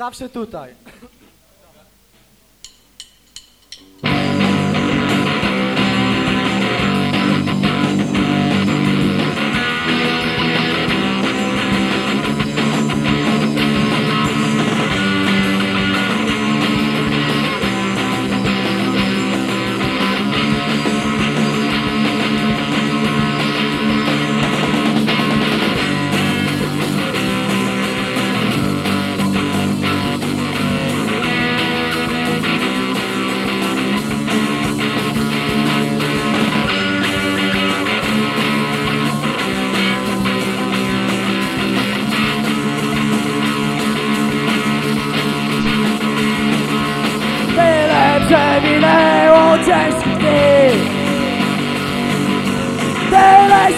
Zawsze tutaj.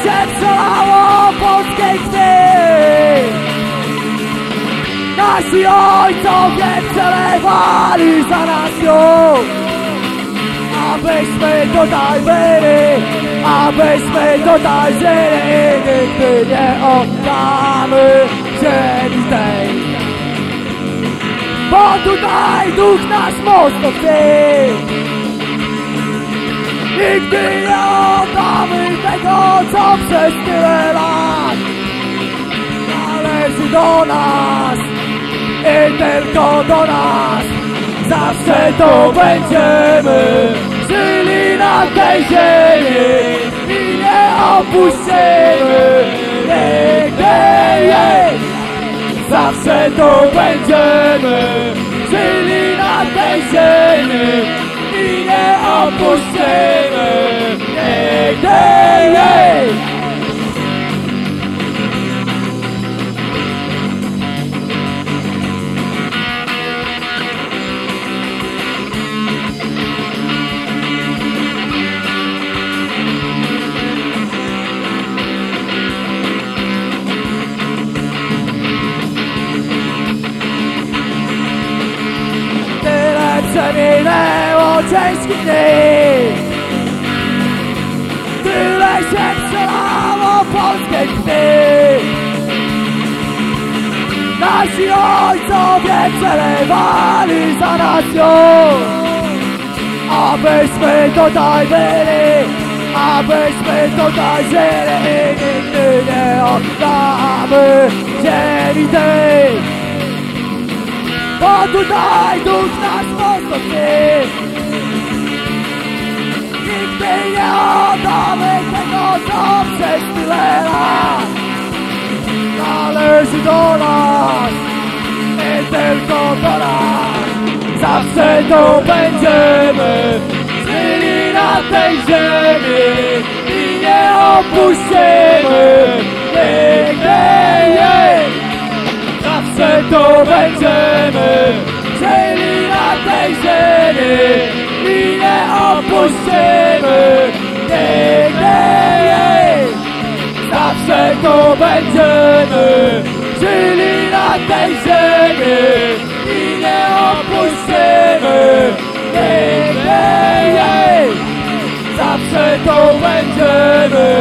Się przelało polskiej krwi Nasi ojcowie przelewali za nas ją Abyśmy tutaj byli Abyśmy tutaj żyli Nigdy nie oddamy ziemi tej. Bo tutaj duch nas mocno chce. Nigdy co przez tyle lat Należy do nas i tylko do nas Zawsze to będziemy żyli na tej ziemi I nie opuścimy nigdy jej Zawsze to będziemy żyli na tej ziemi i nie opuścimy nigdy jej. Tyle przeminęło ciężkich dni. Tyle się przelało polskiej krwi Nasi ojcowie przelewali za nas ją Abyśmy tutaj byli Abyśmy tutaj żyli. Nigdy nie oddamy ziemi bo tutaj duch nas mocno Nigdy nie oddamy tego, co przez tyle lat Należy do nas. I tylko do nas. Zawsze to będziemy żyli na tej ziemi to będziemy żyli na tej ziemi i nie opuścimy nigdy jej. Zawsze to będziemy